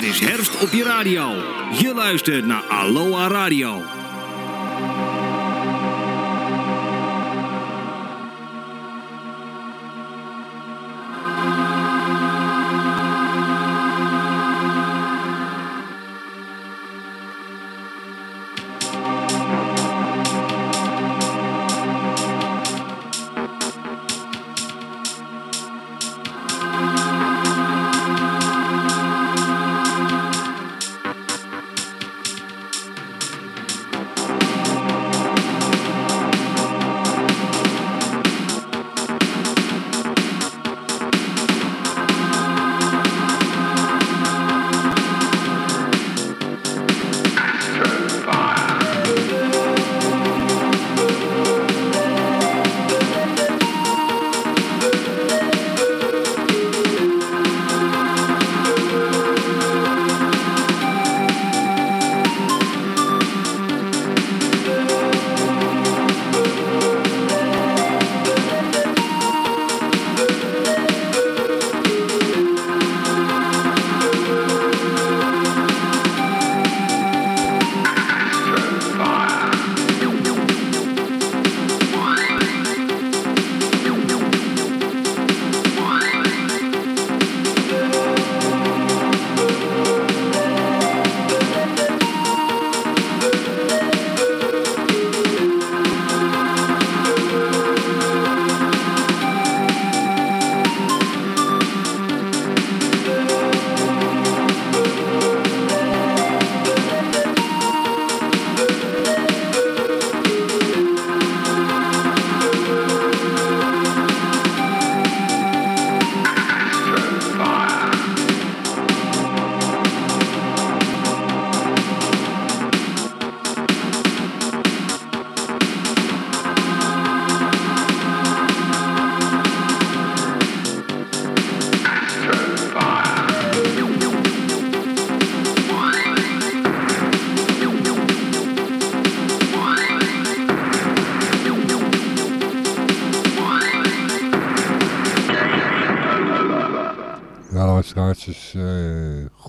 Het is herfst op je radio. Je luistert naar Aloha Radio.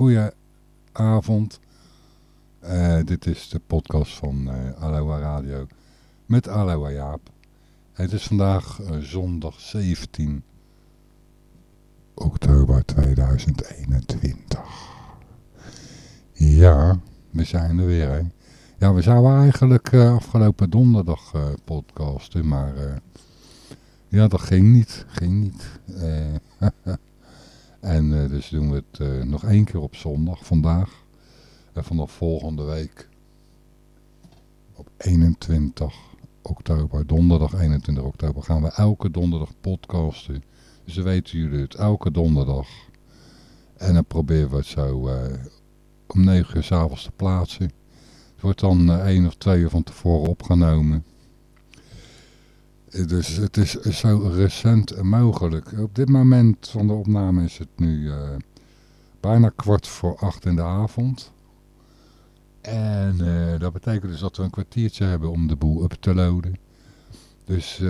Goeie avond. Uh, dit is de podcast van uh, Aloha Radio met Aloha Jaap. Het is vandaag zondag 17 oktober 2021. Ja, we zijn er weer. Hè? Ja, we zouden eigenlijk afgelopen donderdag podcasten, maar ja, dat ging niet. Ging niet. En uh, dus doen we het uh, nog één keer op zondag, vandaag. En vanaf volgende week op 21 oktober, donderdag 21 oktober, gaan we elke donderdag podcasten. Dus dan weten jullie het, elke donderdag. En dan proberen we het zo uh, om 9 uur s avonds te plaatsen. Het wordt dan één of twee uur van tevoren opgenomen. Dus het is zo recent mogelijk. Op dit moment van de opname is het nu uh, bijna kwart voor acht in de avond. En dat betekent dus dat we een kwartiertje hebben om de boel up te loaden. Dus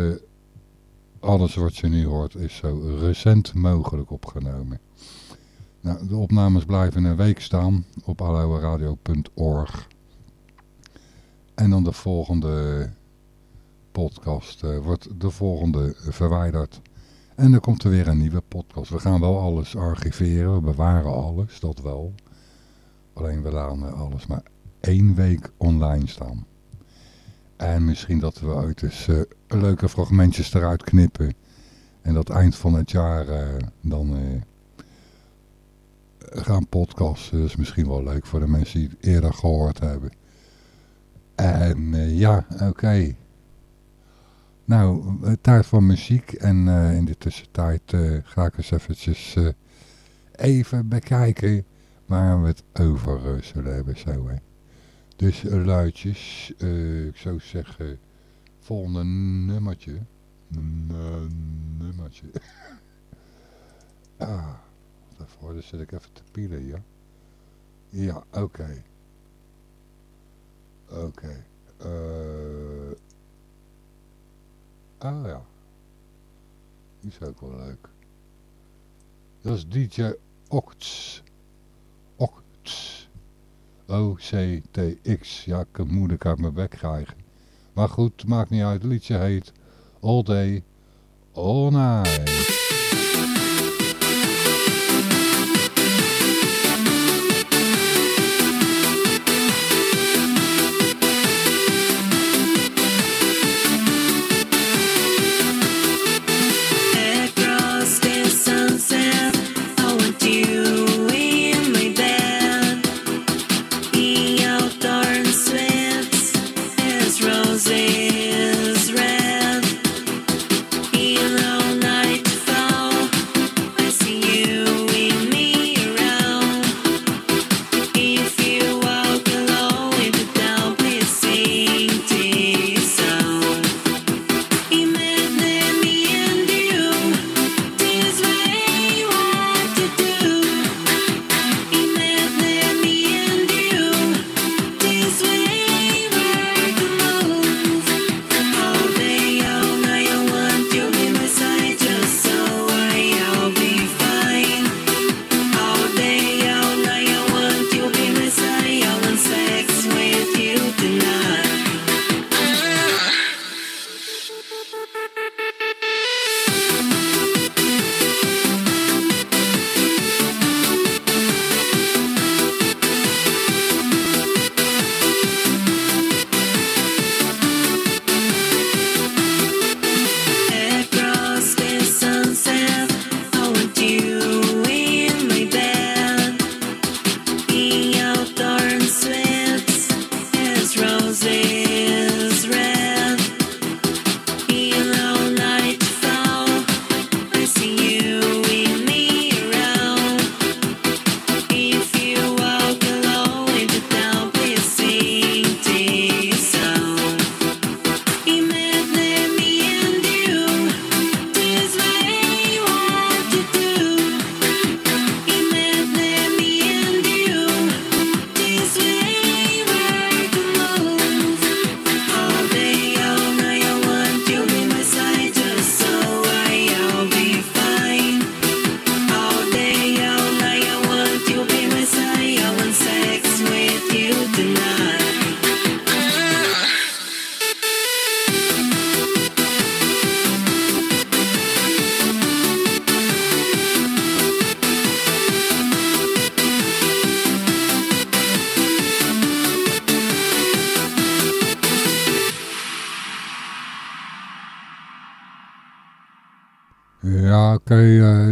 alles wat je nu hoort is zo recent mogelijk opgenomen. Nou, de opnames blijven een week staan op aloaradio.org. En dan de volgende podcast uh, wordt de volgende verwijderd. En dan komt er weer een nieuwe podcast. We gaan wel alles archiveren, we bewaren alles, dat wel. Alleen we laten alles maar één week online staan. En misschien dat we uit eens uh, leuke fragmentjes eruit knippen. En dat eind van het jaar uh, dan gaan podcasten. Dat is misschien wel leuk voor de mensen die het eerder gehoord hebben. En ja, oké. Nou, tijd van muziek en uh, in de tussentijd uh, ga ik eens eventjes even bekijken waar we het over zullen hebben zo. Hè. Dus luidjes, ik zou zeggen, volgende nummertje. nummertje. ah, daarvoor zit ik even te pielen, ja. Ja, oké. Oké. Okay. Ah ja. Die is ook wel leuk. Dat is DJ Octs. O-C-T-X. Ja, ik kan moeilijk uit mijn bek krijgen. Maar goed, maakt niet uit. Het liedje heet All Day, All Night.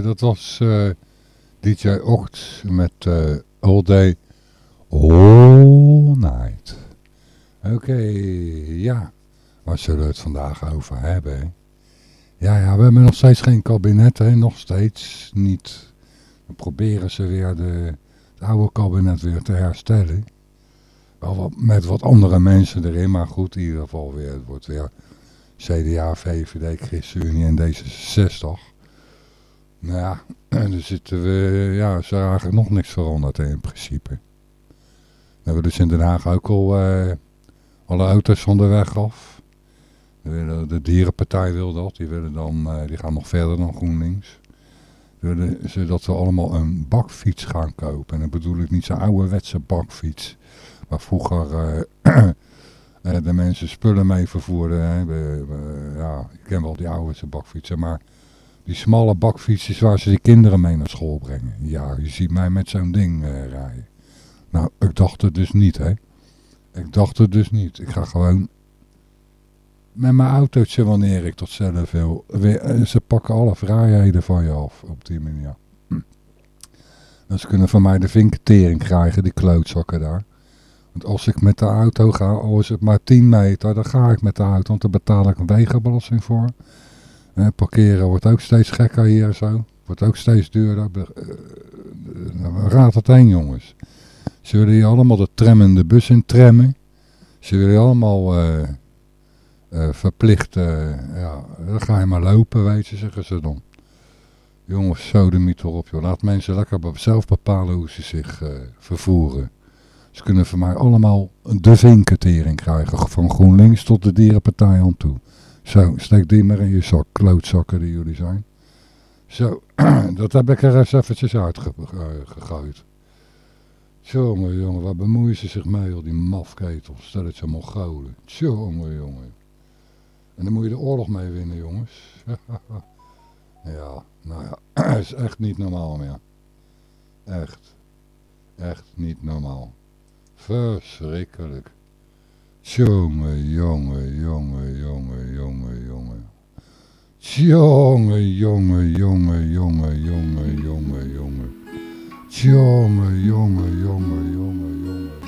Dat was eh, DJ Ocht met uh, All Day, All Night. Oké, ja. Waar zullen we het vandaag over hebben? Ja, ja, we hebben nog steeds geen kabinet, hè? nog steeds niet. We proberen ze weer de, het oude kabinet weer te herstellen. Wel met wat andere mensen erin, maar goed, in ieder geval weer, het wordt weer CDA, VVD, ChristenUnie en D66. Nou ja, er zitten we, ja, is eigenlijk nog niks veranderd in principe. We hebben dus in Den Haag ook al uh, alle auto's van de weg af. De, de dierenpartij wil dat, die, willen dan, uh, die gaan nog verder dan GroenLinks. Willen ze dat we allemaal een bakfiets gaan kopen. En dan bedoel ik niet zo'n ouderwetse bakfiets. Waar vroeger uh, de mensen spullen mee vervoerden. Hè. We, ja, ik ken wel die ouderwetse bakfietsen, maar die smalle bakfietsjes waar ze die kinderen mee naar school brengen. Ja, je ziet mij met zo'n ding uh, rijden. Nou, ik dacht het dus niet, hè. Ik dacht het dus niet. Ik ga gewoon met mijn autootje wanneer ik tot zelf wil. Eh, ze pakken alle vrijheden van je af op die manier. Hm. ze kunnen van mij de vinketering krijgen, die klootzakken daar. Want als ik met de auto ga, al is het maar 10 meter, dan ga ik met de auto, want daar betaal ik een wegenbelasting voor parkeren wordt ook steeds gekker hier zo. Wordt ook steeds duurder. Uh, raad het heen jongens. Ze willen hier allemaal de tram en de bus in trammen. Ze willen allemaal uh, ja, dan ga je maar lopen, weet je, zeggen ze dan. Jongens, zo de mythe op, joh. Laat mensen lekker zelf bepalen hoe ze zich vervoeren. Ze kunnen van mij allemaal de vinketering krijgen, van GroenLinks tot de dierenpartij aan toe. Zo, steek die maar in je zak, klootzakken die jullie zijn. Zo, dat heb ik er eens eventjes uitgegooid. Tjonge jongen, waar bemoeien ze zich mee, al die mafketels. Stel het ze Mongolen. Tjonge jongen. En dan moet je de oorlog mee winnen, jongens. ja, nou ja, is echt niet normaal meer. Echt. Echt niet normaal. Verschrikkelijk. Jongen, jongen, jongen, jongen, jongen, jongen. Jongen, jongen, jongen, jongen, jongen, jongen, jongen. Jongen, jonge, jonge.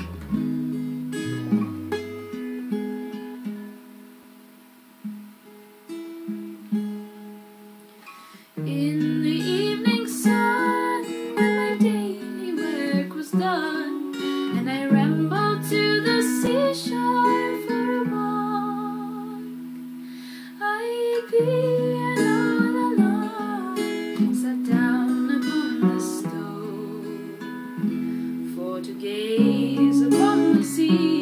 to gaze upon the sea.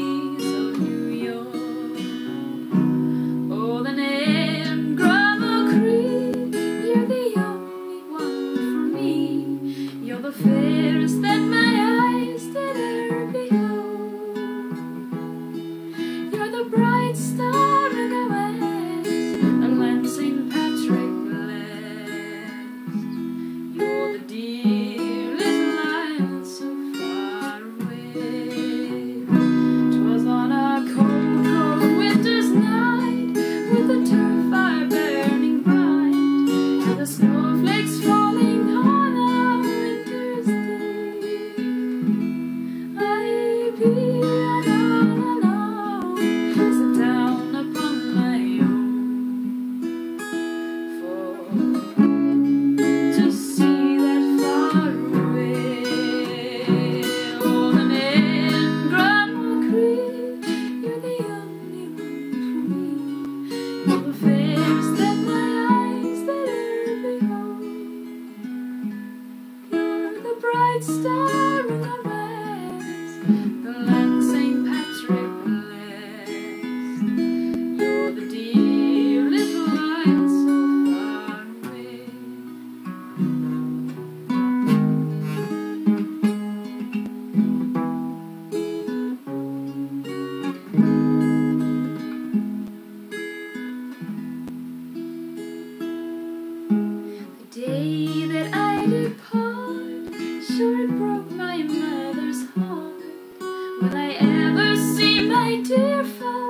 Will I ever see my dear father?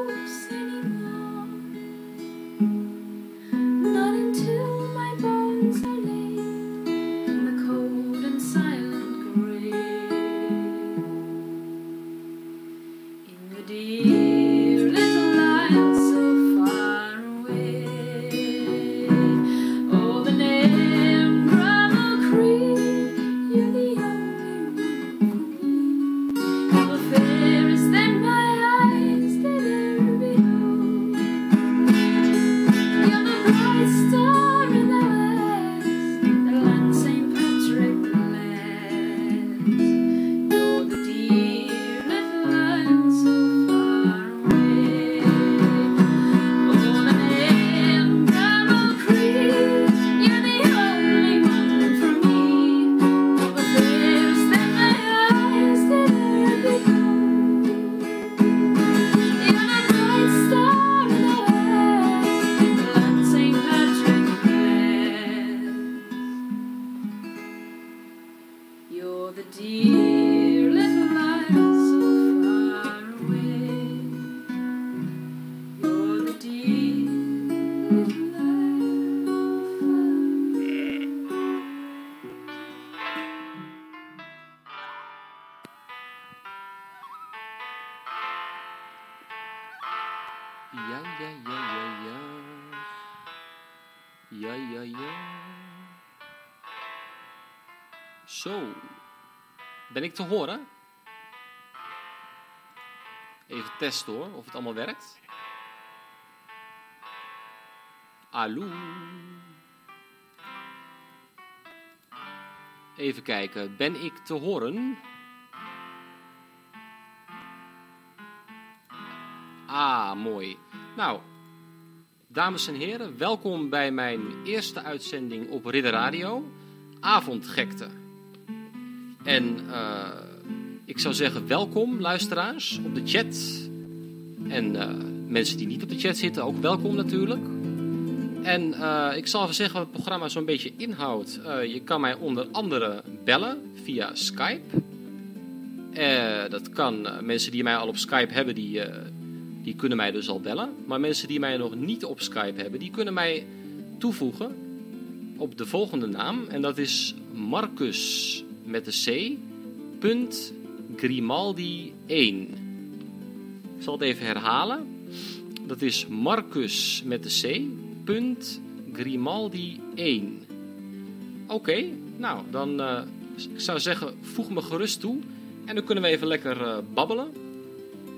Ben ik te horen? Even testen hoor, of het allemaal werkt. Hallo. Even kijken, ben ik te horen? Ah, mooi. Nou, dames en heren, welkom bij mijn eerste uitzending op Ridder Radio, Avondgekte. En eh, ik zou zeggen, welkom luisteraars op de chat. En eh, mensen die niet op de chat zitten, ook welkom natuurlijk. En eh, ik zal even zeggen wat het programma zo'n beetje inhoudt. je kan mij onder andere bellen via Skype. dat kan. Mensen die mij al op Skype hebben, die, die kunnen mij dus al bellen. Maar mensen die mij nog niet op Skype hebben, die kunnen mij toevoegen op de volgende naam. En dat is Marcus met de C. Punt Grimaldi 1. Ik zal het even herhalen. Dat is Marcus met de C. Punt Grimaldi 1. Oké, nou dan eh, ik zou zeggen, voeg me gerust toe. En dan kunnen we even lekker eh, babbelen.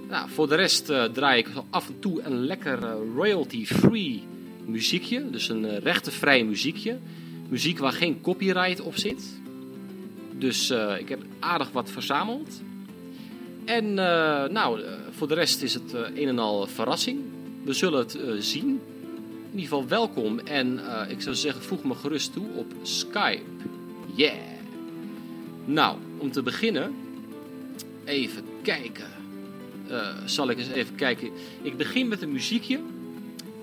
Nou, voor de rest eh, draai ik af en toe een lekker royalty-free muziekje. Dus een rechtenvrij muziekje. Muziek waar geen copyright op zit. Dus eh, ik heb aardig wat verzameld. En eh, nou, eh, voor de rest is het een en al verrassing. We zullen het zien. In ieder geval welkom. En ik zou zeggen, voeg me gerust toe op Skype. Yeah! Nou, om te beginnen, even kijken. Zal ik eens even kijken. Ik begin met een muziekje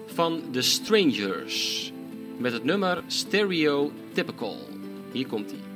van The Strangers. Met het nummer Stereotypical. Hier komt ie.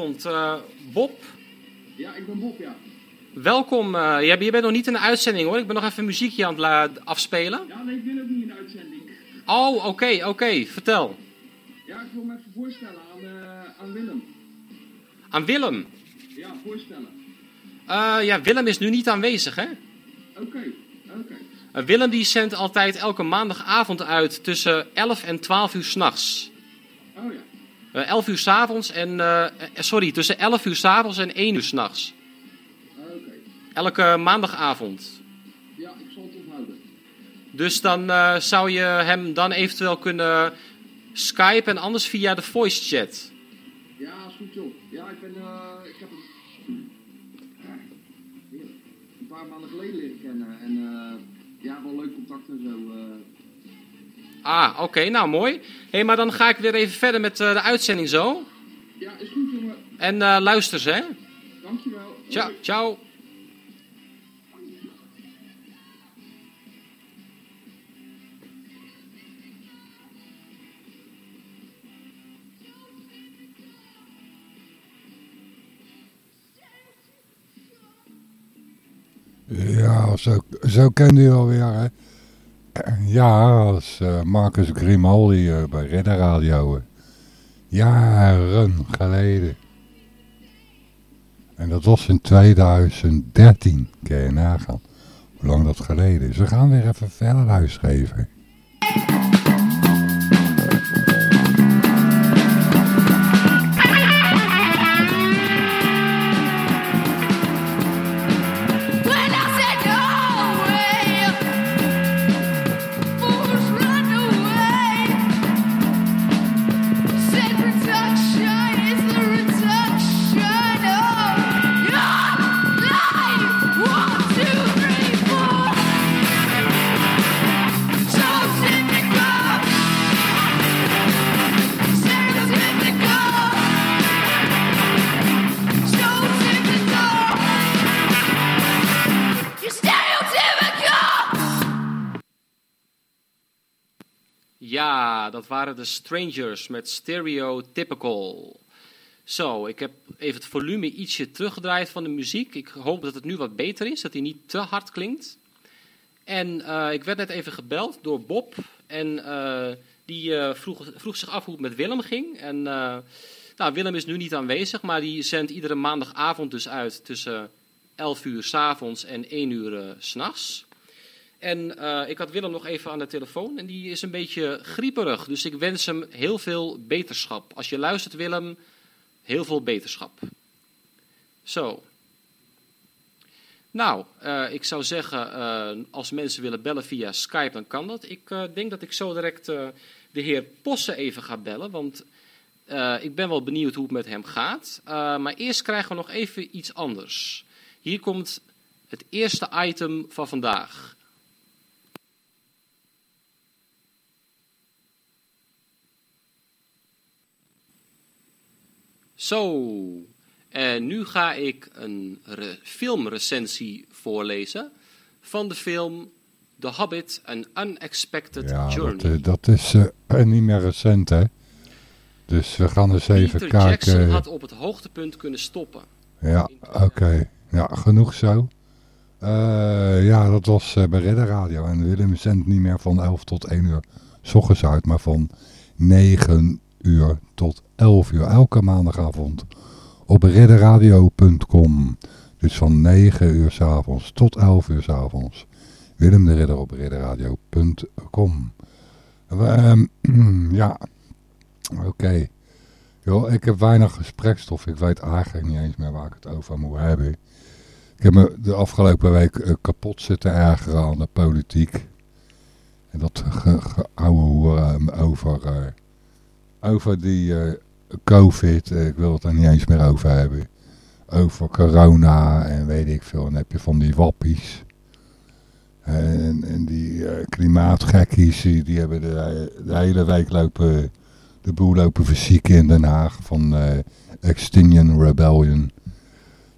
Goedenavond, eh, Bob. Ja, ik ben Bob, ja. Welkom. eh, je, je bent nog niet in de uitzending hoor. Ik ben nog even muziekje aan het afspelen. Ja, nee, ik ben ook niet in de uitzending. Oh, oké, oké. Vertel. Ja, ik wil me even voorstellen aan, eh, aan Willem. Aan Willem. Ja, voorstellen. Ja, Willem is nu niet aanwezig, hè? Oké, oké. Willem die zendt altijd elke maandagavond uit tussen 11 en 12 uur s'nachts. Oh ja, 11 uur s'avonds en... eh, eh, sorry, tussen 11 uur s'avonds en 1 uur s'nachts. oké. Elke maandagavond. Ja, ik zal het onthouden. Dus dan eh, zou je hem dan eventueel kunnen skypen en anders via de voice chat. Ja, is goed joh. Ja, ik ben, eh, ik heb hem een paar maanden geleden leren kennen. En eh, ja, wel leuk contact en zo. Ah, oké, nou mooi. Hé, hey, maar dan ga ik weer even verder met eh, de uitzending zo. Ja, is goed jongen. En eh luister ze, hè? Dankjewel. Ciao, ciao. Ja, zo, zo kende u alweer, hè? Ja, als eh, Marcus Grimaldi eh, bij Ridder Radio. eh. jaren geleden. En dat was in 2013, kun je nagaan. Hoe lang dat geleden is. We gaan weer even verder luisteren. Ja, dat waren de Strangers met Stereotypical. Zo, ik heb even het volume ietsje teruggedraaid van de muziek. Ik hoop dat het nu wat beter is, dat hij niet te hard klinkt. En eh, ik werd net even gebeld door Bob. En eh, die eh, vroeg, vroeg zich af hoe het met Willem ging. En nou, Willem is nu niet aanwezig, maar die zendt iedere maandagavond dus uit tussen 11 uur s avonds en 1 uur s s'nachts. En eh, ik had Willem nog even aan de telefoon en die is een beetje grieperig. Dus ik wens hem heel veel beterschap. Als je luistert, Willem, heel veel beterschap. Zo. Nou, eh, ik zou zeggen, eh, als mensen willen bellen via Skype, dan kan dat. Ik denk dat ik zo direct de heer Posse even ga bellen, want ik ben wel benieuwd hoe het met hem gaat. Maar eerst krijgen we nog even iets anders. Hier komt het eerste item van vandaag. Zo, en nu ga ik een re- filmrecensie voorlezen van de film The Hobbit, An Unexpected Ja, Journey. dat, eh, dat is eh, niet meer recent, hè. Dus we gaan eens even Peter Jackson kijken. had op het hoogtepunt kunnen stoppen. Ja, oké. Ja, genoeg zo. Ja, dat was bij Ridder Radio. En Willem zendt niet meer van 11 tot 1 uur s ochtends uit, maar van 9 uur tot 11 uur elke maandagavond op ridderradio.com. Dus van 9 uur s avonds tot 11 uur s avonds. Willem de Ridder op ridderradio.com. Ehm, ja, oké. Ik heb weinig gesprekstof. Ik weet eigenlijk niet eens meer waar ik het over moet hebben. Ik heb me de afgelopen week eh, kapot zitten ergeren aan de politiek. En dat ge, geouwe hoeren over, eh, over die eh, covid. Eh, ik wil het er niet eens meer over hebben. Over corona en weet ik veel. Dan heb je van die wappies. En, en die eh, klimaatgekkies, die, hebben de, hele week lopen de boel lopen verzieken in Den Haag van eh Extinction Rebellion.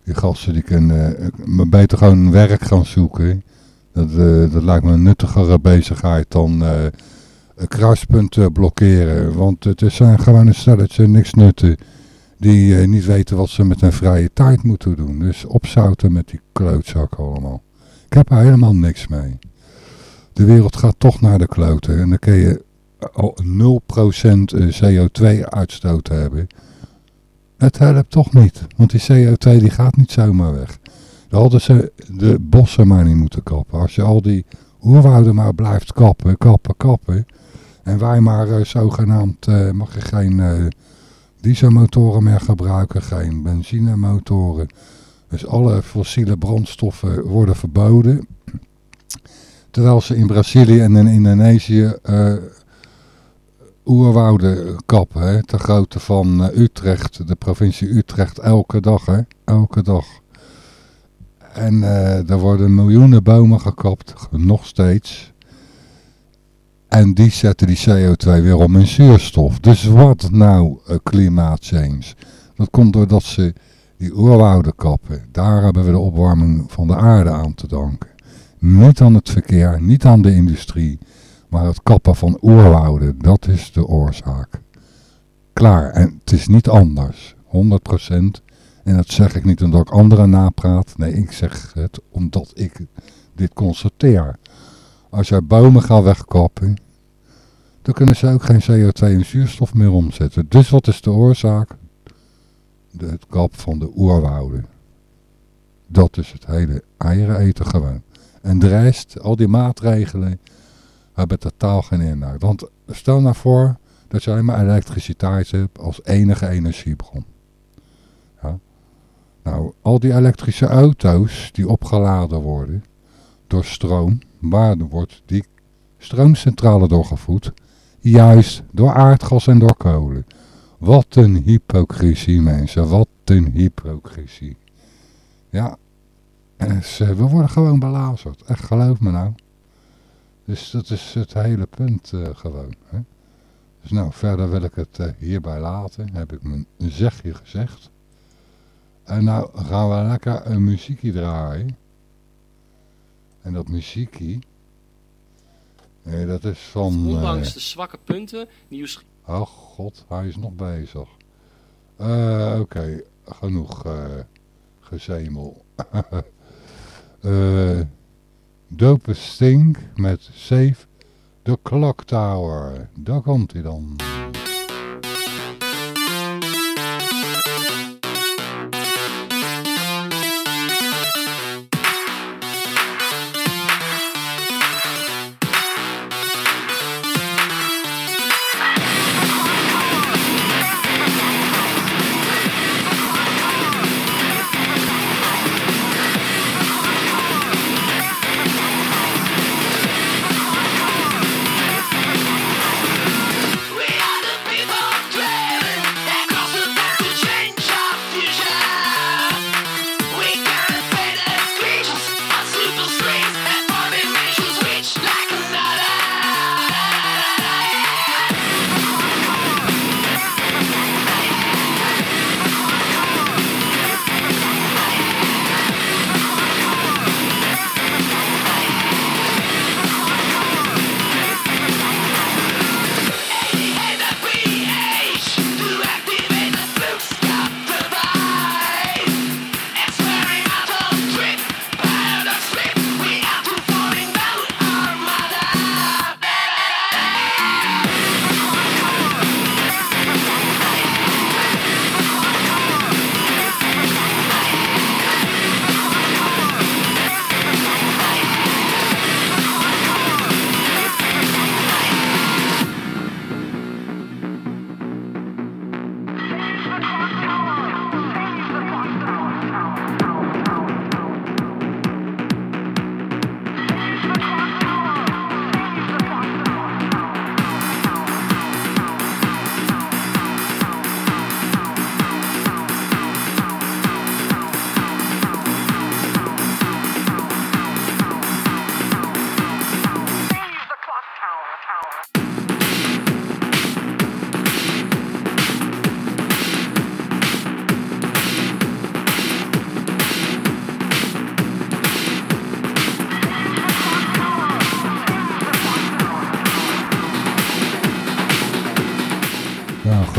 Die gasten die kunnen maar beter gewoon werk gaan zoeken. Dat, dat lijkt me een nuttigere bezigheid dan kruispunten blokkeren. Want het zijn gewoon een stelletje niks nutten die eh, niet weten wat ze met hun vrije tijd moeten doen. Dus opzouten met die klootzakken allemaal. Ik heb er helemaal niks mee. De wereld gaat toch naar de kloten en dan kun je al 0% CO2-uitstoot hebben. Het helpt toch niet, want die CO2 die gaat niet zomaar weg. Dan hadden ze de bossen maar niet moeten kappen. Als je al die oerwouden maar blijft kappen, kappen, kappen. En wij maar eh, zogenaamd, eh, mag je geen eh, dieselmotoren meer gebruiken, geen benzinemotoren. Dus alle fossiele brandstoffen worden verboden. Terwijl ze in Brazilië en in Indonesië oerwouden kappen. Hè, ter grootte van Utrecht, de provincie Utrecht, elke dag. Hè, elke dag. En eh, er worden miljoenen bomen gekapt, nog steeds. En die zetten die CO2 weer om in zuurstof. Dus wat nou uh, klimaatchange? Dat komt doordat ze die oerwouden kappen. Daar hebben we de opwarming van de aarde aan te danken. Niet aan het verkeer, niet aan de industrie, maar het kappen van oerwouden. Dat is de oorzaak. Klaar, en het is niet anders. 100%. En dat zeg ik niet omdat ik anderen napraat. Nee, ik zeg het omdat ik dit constateer. Als jij bomen gaat wegkappen, dan kunnen ze ook geen CO2 en zuurstof meer omzetten. Dus wat is de oorzaak? De, het kap van de oerwouden. Dat is het hele eieren eten gewoon. En de rest, al die maatregelen, hebben totaal geen inhoud. Want stel nou voor dat je alleen maar elektriciteit hebt als enige energiebron. Nou, al die elektrische auto's die opgeladen worden door stroom, waar wordt die stroomcentrale doorgevoed? Juist door aardgas en door kolen. Wat een hypocrisie mensen, wat een hypocrisie. Ja, we worden gewoon belazerd, echt geloof me nou. Dus dat is het hele punt uh, gewoon. Hè? Dus nou, verder wil ik het uh, hierbij laten, heb ik mijn zegje gezegd. En nou gaan we lekker een muziekje draaien. En dat muziekje, Nee, dat is van... Ondanks eh, de zwakke punten, nieuws... Oh god, hij is nog bezig. Eh, Oké, genoeg eh gezemel. Dope Sting met Save the Clock Tower. Daar komt hij dan.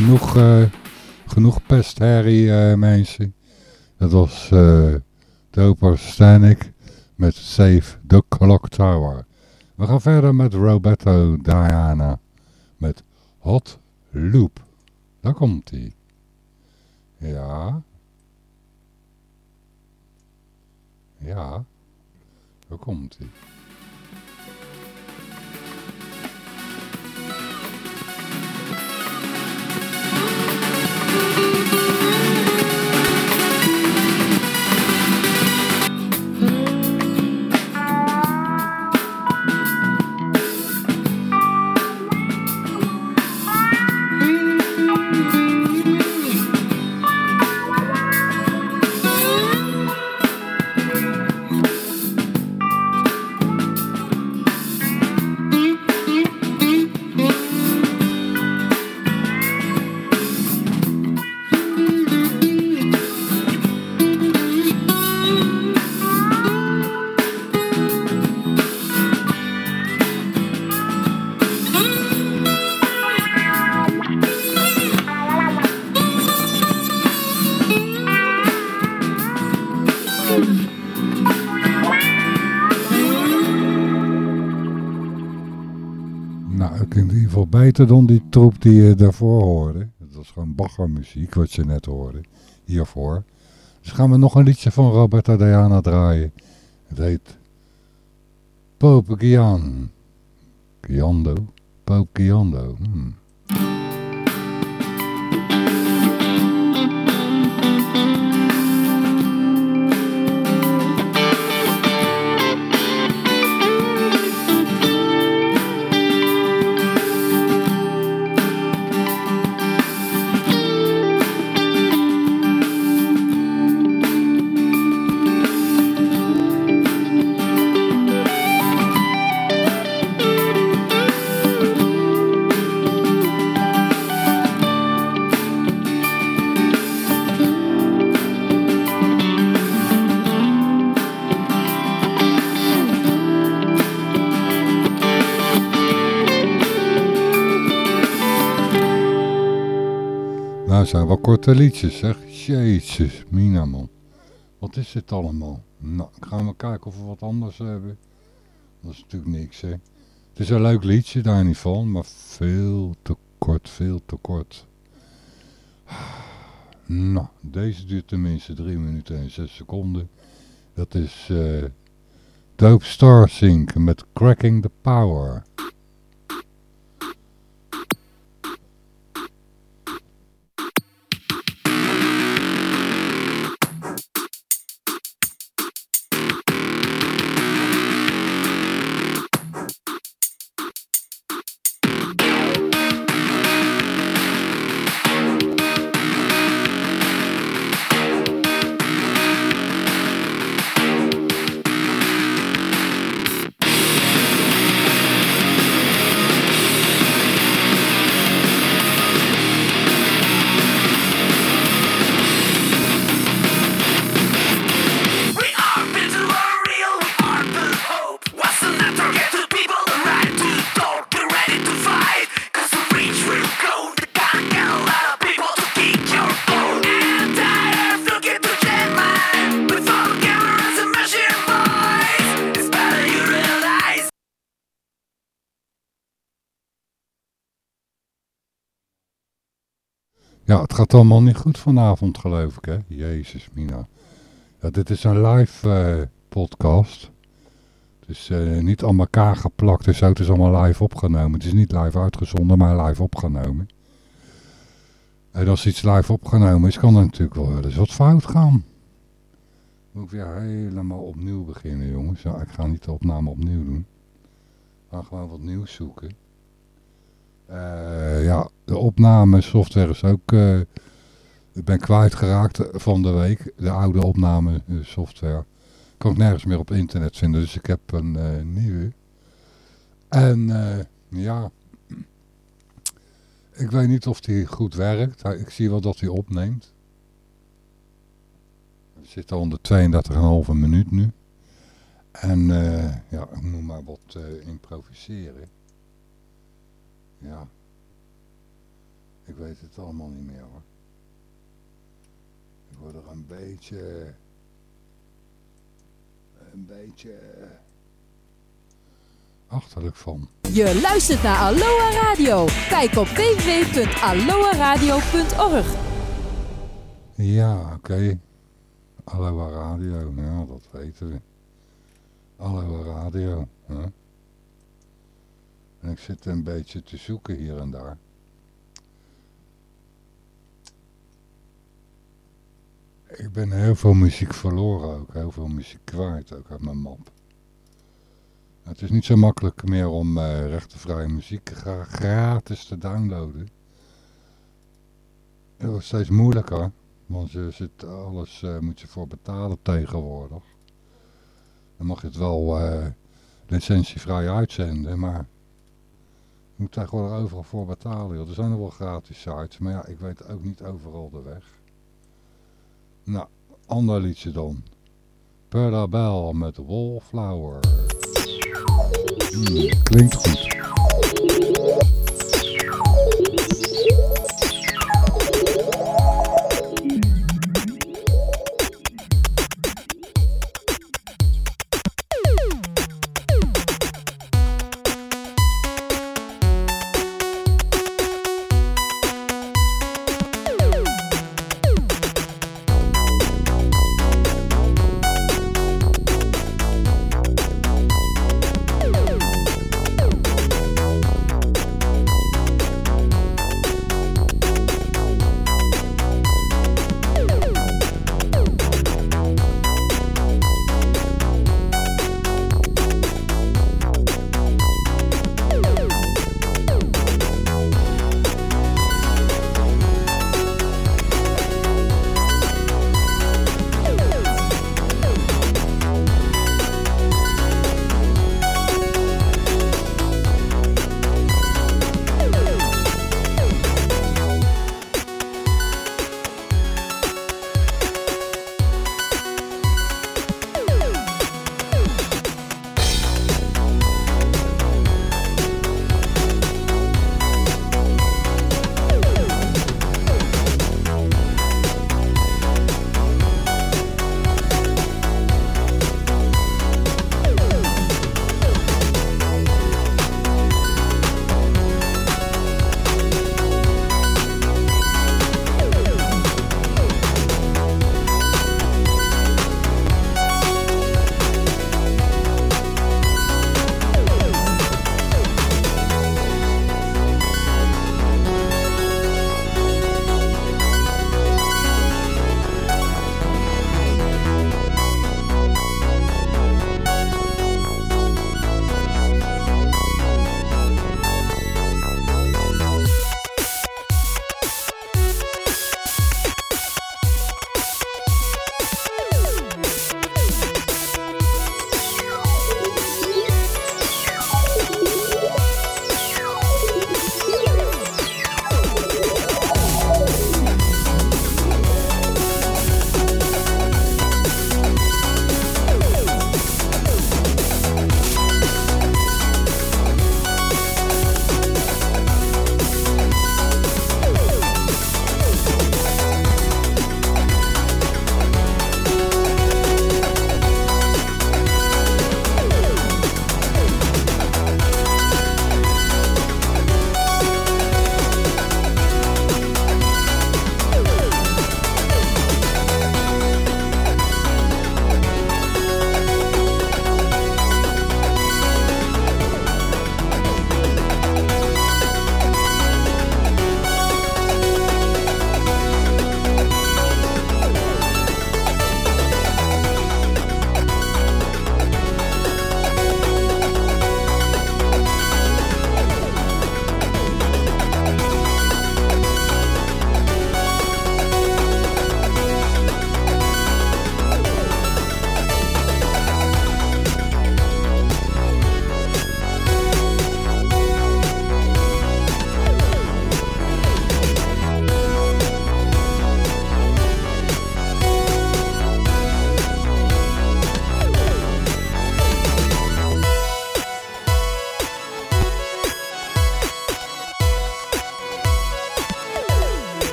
Genoeg, eh, genoeg pestherrie, eh mensen. Dat was eh Doper Stanek met Save the Clock Tower. We gaan verder met Roberto Diana met Hot Loop. Daar komt hij. Ja. Ja. Daar komt hij. Beter dan die troep die je daarvoor hoorde. Dat was gewoon baggermuziek, wat je net hoorde. Hiervoor. Dus gaan we nog een liedje van Roberta Diana draaien. Het heet Pope Gian. Giando? Pope Giando. Hmm. Zijn wel korte liedjes, zeg. Jezus, Mina, man. Wat is dit allemaal? Nou, ik ga maar kijken of we wat anders hebben. Dat is natuurlijk niks, hè. Het is een leuk liedje, daar niet van, maar veel te kort, veel te kort. Nou, deze duurt tenminste 3 minuten en 6 seconden. Dat is eh Dope Star Sync met Cracking the Power. Gaat allemaal niet goed vanavond, geloof ik, hè? Jezus, Mina. Ja, dit is een live eh, podcast. Het is eh, niet aan elkaar geplakt en zo. Het is allemaal live opgenomen. Het is niet live uitgezonden, maar live opgenomen. En als iets live opgenomen is, kan er natuurlijk wel eens wat fout gaan. Moet ik weer helemaal opnieuw beginnen, jongens. Ja, ik ga niet de opname opnieuw doen. Ik ga gewoon wat nieuws zoeken. Eh, ja, de opnamesoftware is ook... eh, ik ben kwijtgeraakt van de week. De oude opnamesoftware. Kan ik nergens meer op internet vinden. Dus ik heb een eh, nieuwe. En ja... Ik weet niet of die goed werkt. Ik zie wel dat hij opneemt. We zitten de 32,5 minuut nu. En ja, ik moet maar wat improviseren. Ja. Ik weet het allemaal niet meer hoor. Ik word er een beetje... Een beetje... Achterlijk van. Je luistert naar Aloha Radio. Kijk op www.aloha-radio.org. Ja, oké. Aloha Radio, ja, dat weten we. Aloha Radio, hè. En ik zit een beetje te zoeken hier en daar. Ik ben heel veel muziek verloren ook, heel veel muziek kwijt ook uit mijn map. Het is niet zo makkelijk meer om eh rechtenvrije muziek gra- gratis te downloaden. Het wordt steeds moeilijker. Want je zit, alles eh, moet je voor betalen tegenwoordig. Dan mag je het wel eh, licentievrij uitzenden, maar moet tegenwoordig overal voor betalen. Joh. Er zijn nog wel gratis sites, maar ja, ik weet ook niet overal de weg. Nou, ander liedje dan. Perla Bell met Wallflower. Hmm, klinkt goed.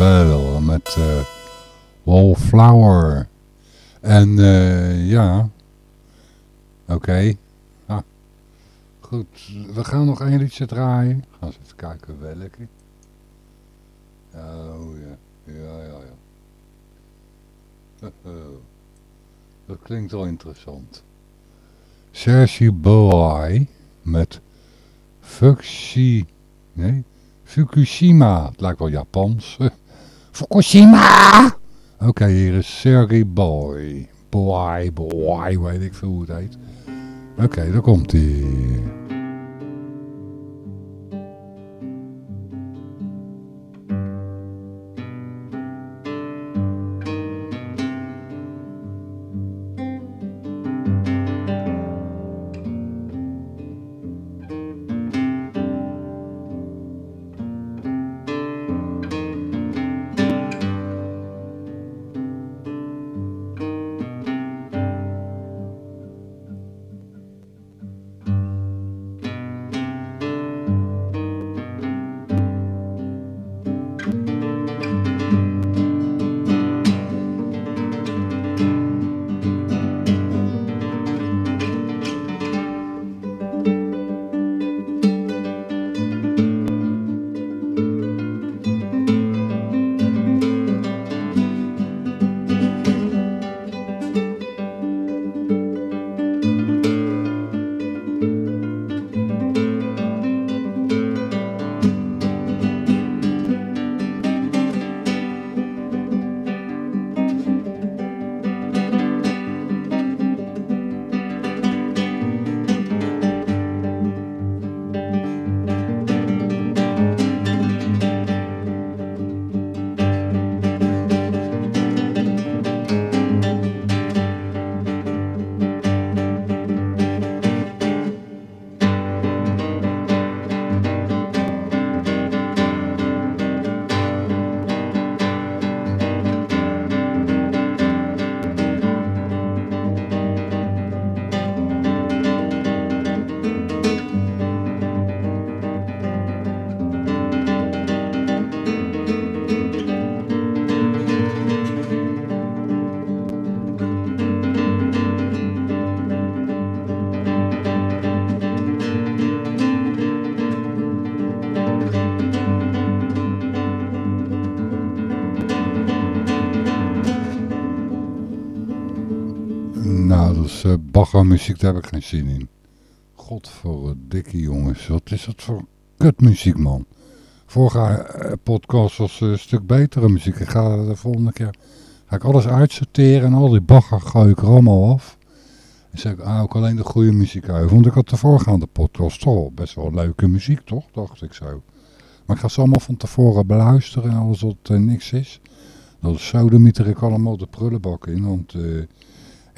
Battle met eh Wallflower. En eh, ja, oké. Ah. Goed, we gaan nog één liedje draaien. Gaan eens even kijken welke. Oh ja, ja, ja, ja. Dat klinkt wel interessant. Sergi Boai met Fuxi... Nee? Fukushima. Het lijkt wel Japans. Fukushima! Oké, hier is Sergi Boy. Boy, boy, weet ik veel hoe het heet. Oké, daar komt hij. Muziek, daar heb ik geen zin in. Godverdikke jongens, wat is dat voor kutmuziek man. Vorige eh, podcast was eh, een stuk betere muziek. Ik ga de volgende keer ga ik alles uitsorteren en al die bagger gooi ik er allemaal af. En zeg ik, ah, ook alleen de goede muziek uit. Want ik had de voorgaande podcast toch best wel leuke muziek, toch? Dacht ik zo. Maar ik ga ze allemaal van tevoren beluisteren en alles wat eh, niks is. Dat is sodemieter ik allemaal de prullenbak in, want...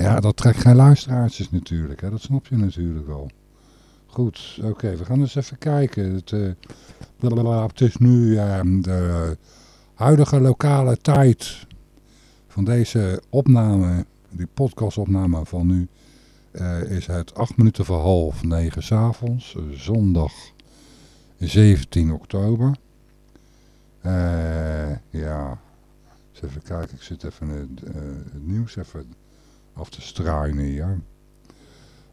ja, dat trekt geen luisteraartjes natuurlijk, hè? dat snap je natuurlijk wel. Goed, oké, we gaan eens even kijken. Het, blablabla, het is nu eh, de huidige lokale tijd van deze opname, die podcastopname van nu, eh, is het 8 minuten voor half 9 s'avonds, zondag 17 oktober. Eh, ja, even kijken, ik zit even het, eh, het nieuws even af te straaien hier.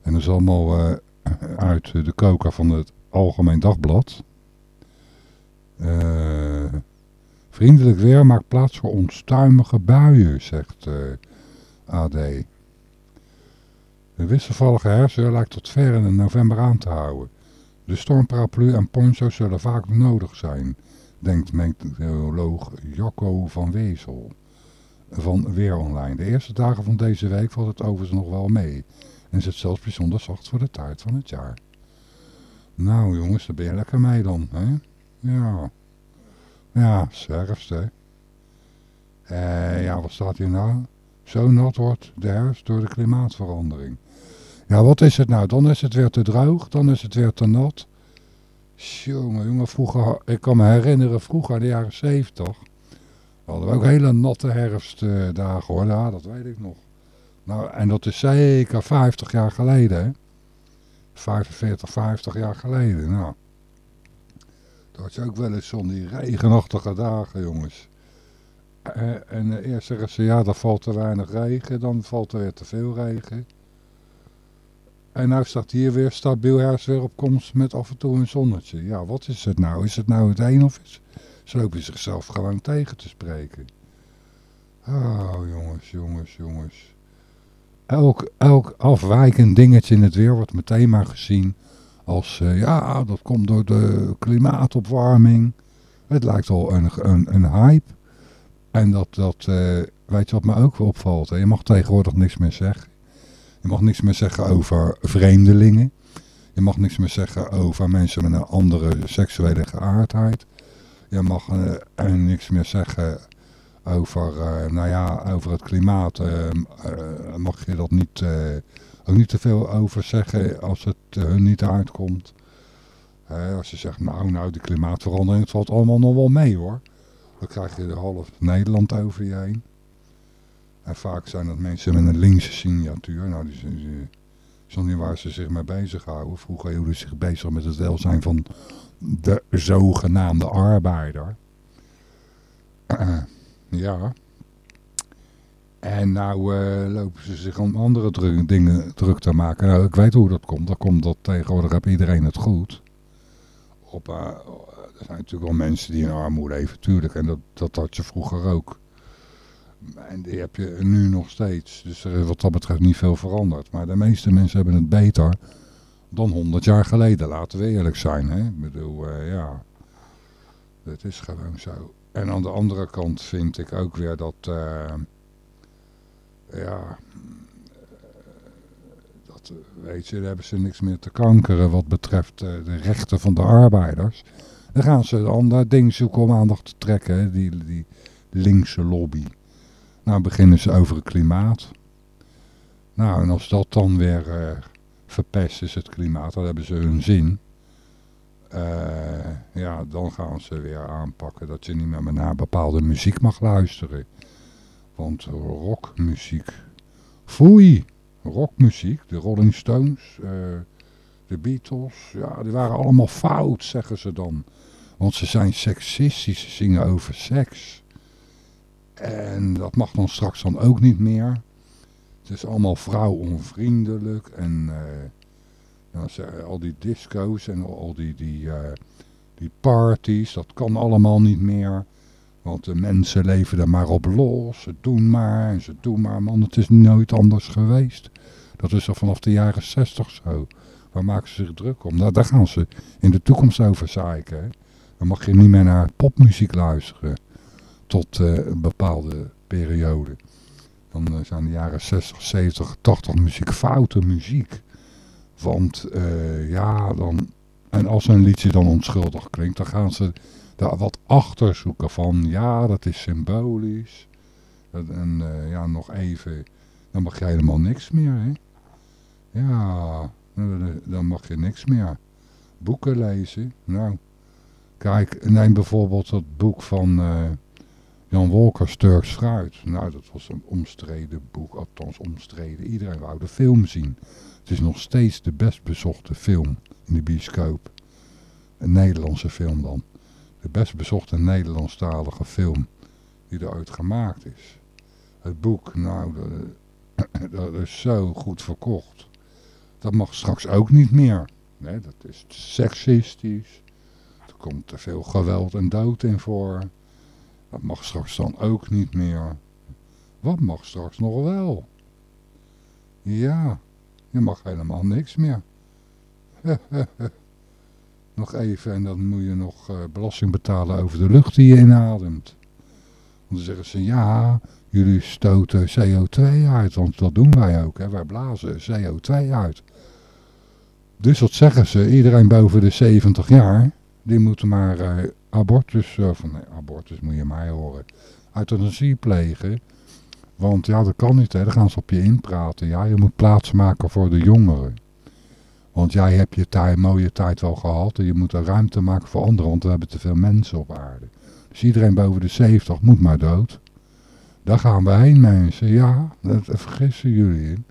En dat is allemaal eh, uit de koker van het Algemeen Dagblad. Eh, vriendelijk weer maakt plaats voor onstuimige buien, zegt eh, AD. De wisselvallige herfstweer lijkt tot ver in november aan te houden. De stormparaplu en poncho zullen vaak nodig zijn, denkt meteoroloog Jacco van Wezel van Weer Online. De eerste dagen van deze week valt het overigens nog wel mee. En is het zelfs bijzonder zacht voor de tijd van het jaar. Nou jongens, daar ben je lekker mee dan, hè? Ja. Ja, zerfst, hè? Eh, ja, wat staat hier nou? Zo nat wordt de herfst door de klimaatverandering. Ja, wat is het nou? Dan is het weer te droog, dan is het weer te nat. Jongen, jongen, vroeger, ik kan me herinneren, vroeger in de jaren zeventig, hadden we ook hele natte herfstdagen hoor, dat weet ik nog. Nou, en dat is zeker 50 jaar geleden, hè. 45, 50 jaar geleden, nou. had je ook wel eens zo'n die regenachtige dagen, jongens. Eh, en eerst zeggen ze, ja, dan valt te weinig regen, dan valt er weer te veel regen. En nou staat hier weer stabiel herfst weer op komst met af en toe een zonnetje. Ja, wat is het nou? Is het nou het een of is, ze lopen zichzelf gewoon tegen te spreken? Oh, jongens, jongens, jongens. Elk, elk afwijkend dingetje in het weer wordt meteen maar gezien als, eh, ja, dat komt door de klimaatopwarming. Het lijkt wel een, een, een hype. En dat, dat eh, weet je wat me ook wel opvalt? Je mag tegenwoordig niks meer zeggen. Je mag niks meer zeggen over vreemdelingen. Je mag niks meer zeggen over mensen met een andere seksuele geaardheid. Je mag eh, niks meer zeggen over, eh, nou ja, over het klimaat. eh, mag je dat niet, ook niet te veel over zeggen als het hun niet uitkomt. Als je zegt, nou, nou, de klimaatverandering, het valt allemaal nog wel mee hoor. Dan krijg je de half Nederland over je heen. En vaak zijn dat mensen met een linkse signatuur. Nou, die zijn, die, niet waar ze zich mee bezighouden. Vroeger hielden ze zich bezig met het welzijn van de zogenaamde arbeider. ja. En nou eh, lopen ze zich om andere dingen druk te maken. Nou, ik weet hoe dat komt. Dat komt dat tegenwoordig heb iedereen het goed. Op, eh, er zijn natuurlijk wel mensen die in armoede leven, tuurlijk. En dat, dat had je vroeger ook. En die heb je nu nog steeds. Dus er is wat dat betreft niet veel veranderd. Maar de meeste mensen hebben het beter dan 100 jaar geleden. Laten we eerlijk zijn. Hè? Ik bedoel, eh, ja. Dat is gewoon zo. En aan de andere kant vind ik ook weer dat... eh, ja... Dat, eh, weet je, daar hebben ze niks meer te kankeren wat betreft de rechten van de arbeiders. Dan gaan ze een ander ding zoeken om aandacht te trekken. Die, die linkse lobby. Nou beginnen ze over het klimaat. Nou, en als dat dan weer verpest is, het klimaat, dan hebben ze hun zin. Eh, ja, dan gaan ze weer aanpakken dat je niet meer naar bepaalde muziek mag luisteren. Want rockmuziek, foei, rockmuziek, de Rolling Stones, eh, de Beatles, ja, die waren allemaal fout, zeggen ze dan. Want ze zijn seksistisch, ze zingen over seks. En dat mag dan straks dan ook niet meer. Het is allemaal vrouwonvriendelijk en eh, zeggen al die disco's en al, die, die, eh, die parties, dat kan allemaal niet meer. Want de mensen leven er maar op los, ze doen maar en ze doen maar. Man, het is nooit anders geweest. Dat is al vanaf de jaren zestig zo. Waar maken ze zich druk om? Nou, daar gaan ze in de toekomst over zeiken. Dan mag je niet meer naar popmuziek luisteren tot eh, een bepaalde periode. Dan eh, zijn de jaren 60, 70, 80 muziek foute muziek. Want eh, ja, dan, en als een liedje dan onschuldig klinkt, dan gaan ze daar wat achter zoeken van, ja, dat is symbolisch. En, eh, ja, nog even, dan mag je helemaal niks meer, hè. Ja, dan- mag je niks meer. Boeken lezen, nou, kijk, neem bijvoorbeeld dat boek van... Jan Wolkers Turks Fruit. Nou, dat was een omstreden boek, althans omstreden. Iedereen wou de film zien. Het is nog steeds de best bezochte film in de bioscoop. Een Nederlandse film dan. De best bezochte Nederlandstalige film die er ooit gemaakt is. Het boek, nou, dat, dat is zo goed verkocht. Dat mag straks ook niet meer. Nee, dat is seksistisch. Er komt te veel geweld en dood in voor. Dat mag straks dan ook niet meer. Wat mag straks nog wel? Ja, je mag helemaal niks meer. nog even en dan moet je nog eh, belasting betalen over de lucht die je inademt. Want dan zeggen ze, ja, jullie stoten CO2 uit, want dat doen wij ook. Hè? Wij blazen CO2 uit. Dus wat zeggen ze? Iedereen boven de 70 jaar, die moet maar eh, abortus, eh, of nee, abortus moet je mij horen, euthanasie plegen. Want ja, dat kan niet, hè. dan gaan ze op je inpraten. Ja, je moet plaats maken voor de jongeren. Want jij hebt je mooie tijd wel gehad en je moet er ruimte maken voor anderen, want we hebben te veel mensen op aarde. Dus iedereen boven de 70 moet maar dood. Daar gaan we heen, mensen. Ja, dat vergissen jullie in.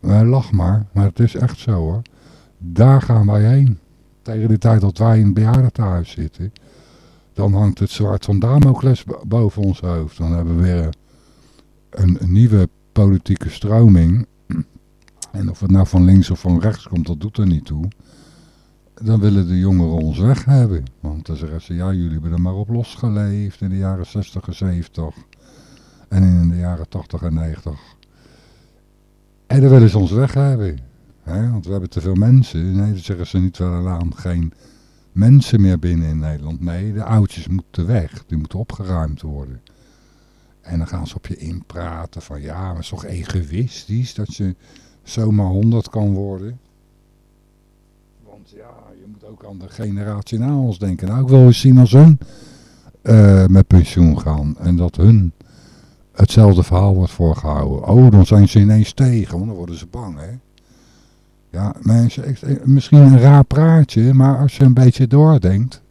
Maar lach maar, maar het is echt zo hoor. Daar gaan wij heen. tegen de tijd dat wij in het zitten, dan hangt het zwaard van Damocles bo- boven ons hoofd. Dan hebben we weer een, nieuwe politieke stroming. En of het nou van links of van rechts komt, dat doet er niet toe. Dan willen de jongeren ons weg hebben. Want dan zeggen ze, ja, jullie hebben er maar op losgeleefd in de jaren 60 en 70. En in de jaren 80 en 90. En dan willen ze ons weg hebben. Hè? Want we hebben te veel mensen. Nee, dan zeggen ze niet wel aan geen mensen meer binnen in Nederland. Nee, de oudjes moeten weg. Die moeten opgeruimd worden. En dan gaan ze op je inpraten van ja, maar het is toch egoïstisch dat je zomaar 100 kan worden. Want ja, je moet ook aan de generatie na ons denken. Nou, ik wil eens zien als hun eh, met pensioen gaan. En dat hun hetzelfde verhaal wordt voorgehouden. Oh, dan zijn ze ineens tegen, dan worden ze bang, hè. Ja, mensen, misschien een raar praatje, maar als je een beetje doordenkt,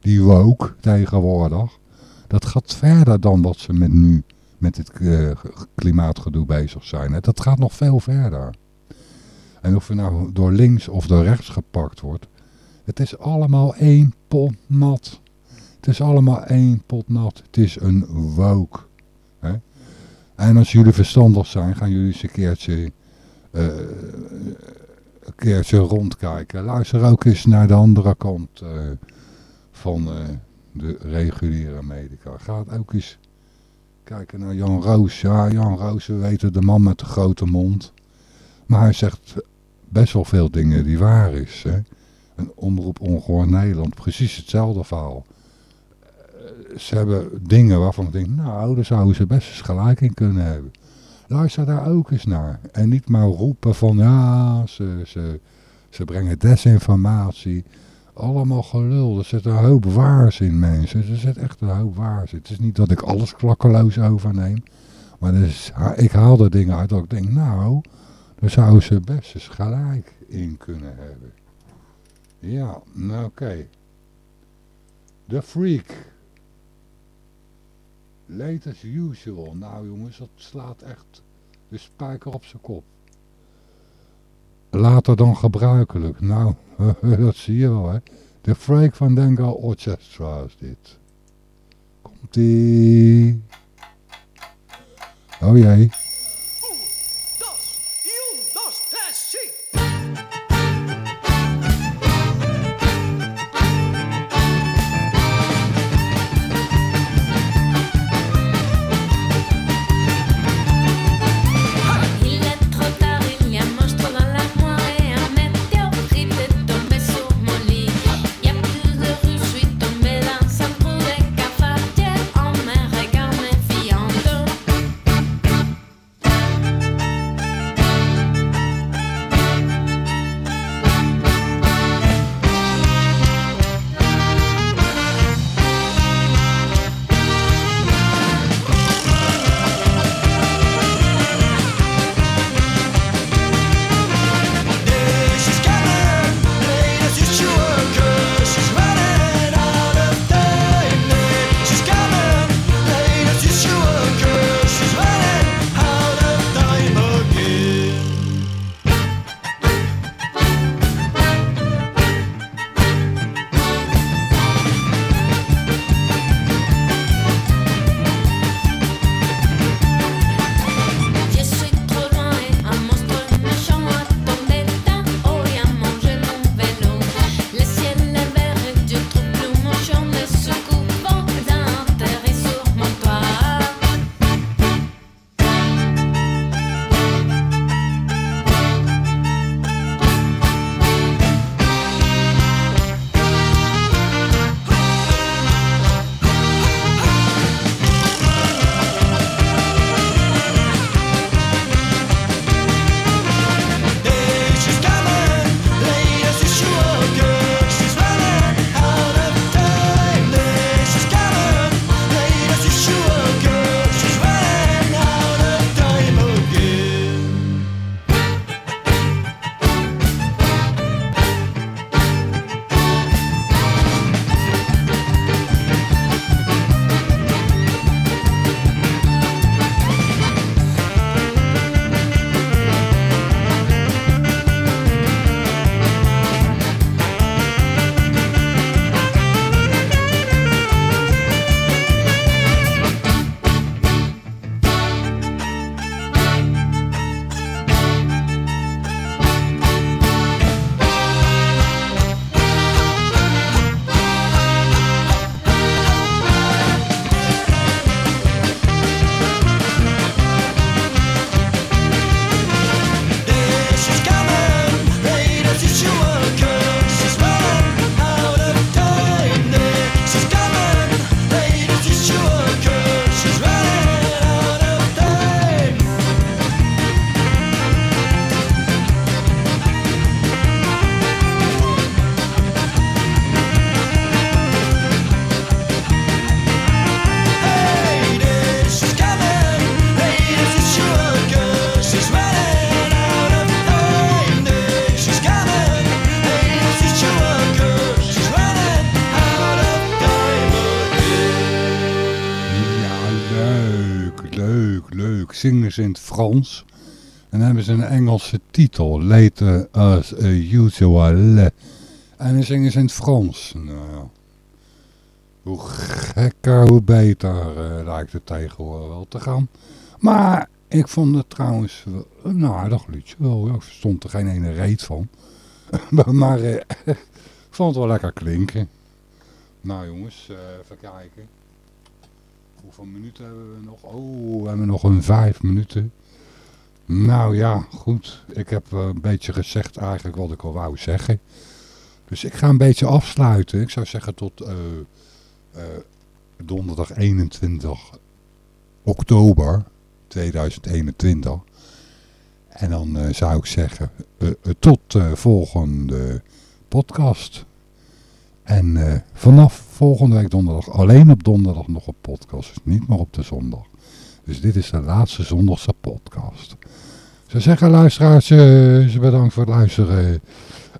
die woke tegenwoordig, dat gaat verder dan wat ze met nu met het eh, klimaatgedoe bezig zijn. Dat gaat nog veel verder. En of je nou door links of door rechts gepakt wordt, het is allemaal één pot nat. Het is allemaal één pot nat. Het is een woke. Hè. En als jullie verstandig zijn, gaan jullie eens een keertje, eh, een keertje rondkijken. Luister ook eens naar de andere kant eh, van eh, de reguliere medica. Ga ook eens kijken naar Jan Roos. Ja, Jan Roos, we weten de man met de grote mond. Maar hij zegt best wel veel dingen die waar is. Hè? Een omroep ongehoord Nederland, precies hetzelfde verhaal. Eh, Ze hebben dingen waarvan ik denk, nou, daar zouden ze best eens gelijk in kunnen hebben. Luister daar ook eens naar. En niet maar roepen van, ja, ze, ze, ze brengen desinformatie. Allemaal gelul. Er zit een hoop waars in, mensen. Er zit echt een hoop waars in. Het is niet dat ik alles klakkeloos overneem. Maar is, ik haal er dingen uit dat ik denk, nou, daar zouden ze best eens gelijk in kunnen hebben. Ja, nou oké. The Freak. Late as usual. Nou jongens, dat slaat echt de spijker op zijn kop. Later dan gebruikelijk. Nou, dat zie je wel hè. De Freak van Orchestra is dit. Komt-ie. Oh jee. Zingen ze in het Frans. En dan hebben ze een Engelse titel. Later as usual. En dan zingen ze in het Frans. Nou. Hoe gekker, hoe beter eh, lijkt het tegenwoordig wel te gaan. Maar ik vond het trouwens een aardig liedje. Wel, ik verstond er geen ene reet van. maar eh, ik vond het wel lekker klinken. Nou jongens, eh, even kijken. Hoeveel minuten hebben we nog? Oh, we hebben nog een vijf minuten. Nou ja, goed. Ik heb eh, een beetje gezegd eigenlijk wat ik al wou zeggen. Dus ik ga een beetje afsluiten. Ik zou zeggen tot eh, eh, donderdag 21 oktober 2021. En dan zou ik zeggen tot volgende podcast. En eh, vanaf volgende week donderdag alleen op donderdag nog een podcast. Dus niet meer op de zondag. Dus dit is de laatste zondagse podcast. Zou zeggen luisteraars, eh, bedankt voor het luisteren.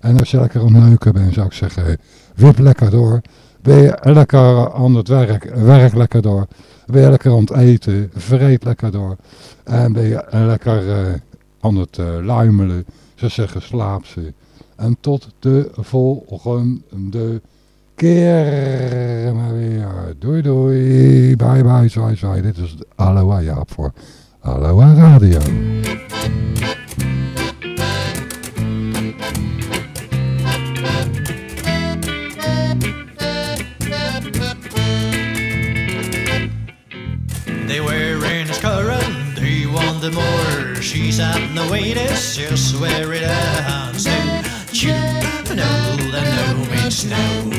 En als je lekker het neuken bent, zou ik zeggen, wip lekker door. Ben je lekker aan het werk, werk lekker door. Ben je lekker aan het eten, vreet lekker door. En ben je lekker eh, aan het eh, luimelen, ze zeggen slaap ze. En tot de volgende keer maar weer. Doei doei, bye bye, zwaai zwaai. Dit is Aloha Jaap voor Aloha Radio. They were in his current, he wanted more. She sat in the waitress, just where it to. Chew, no, the no means no.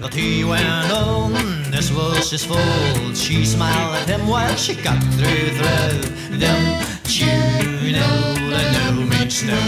But he went on, this was his fault. She smiled at him while she got through through them. Chew, no, the no means no.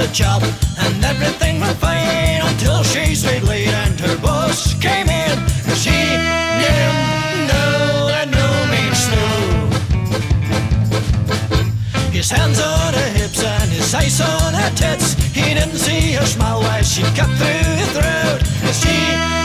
The job and everything went fine until she stayed late and her boss came in. She didn't know no means no. His hands on her hips and his eyes on her tits. He didn't see her smile as she cut through his throat. She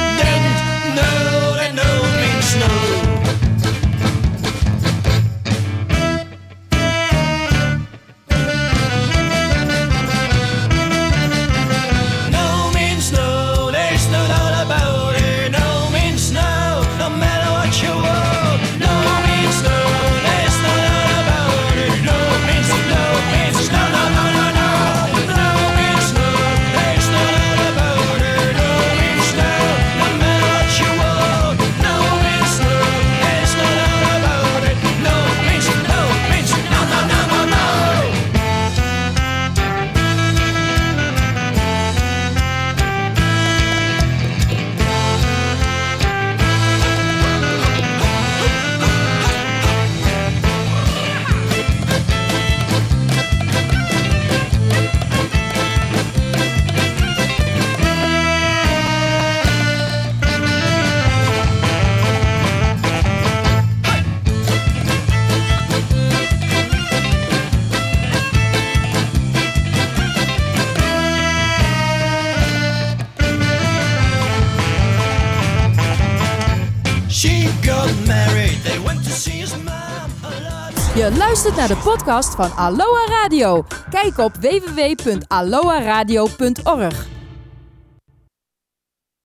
naar de podcast van Aloha Radio. Kijk op www.aloha radio.org.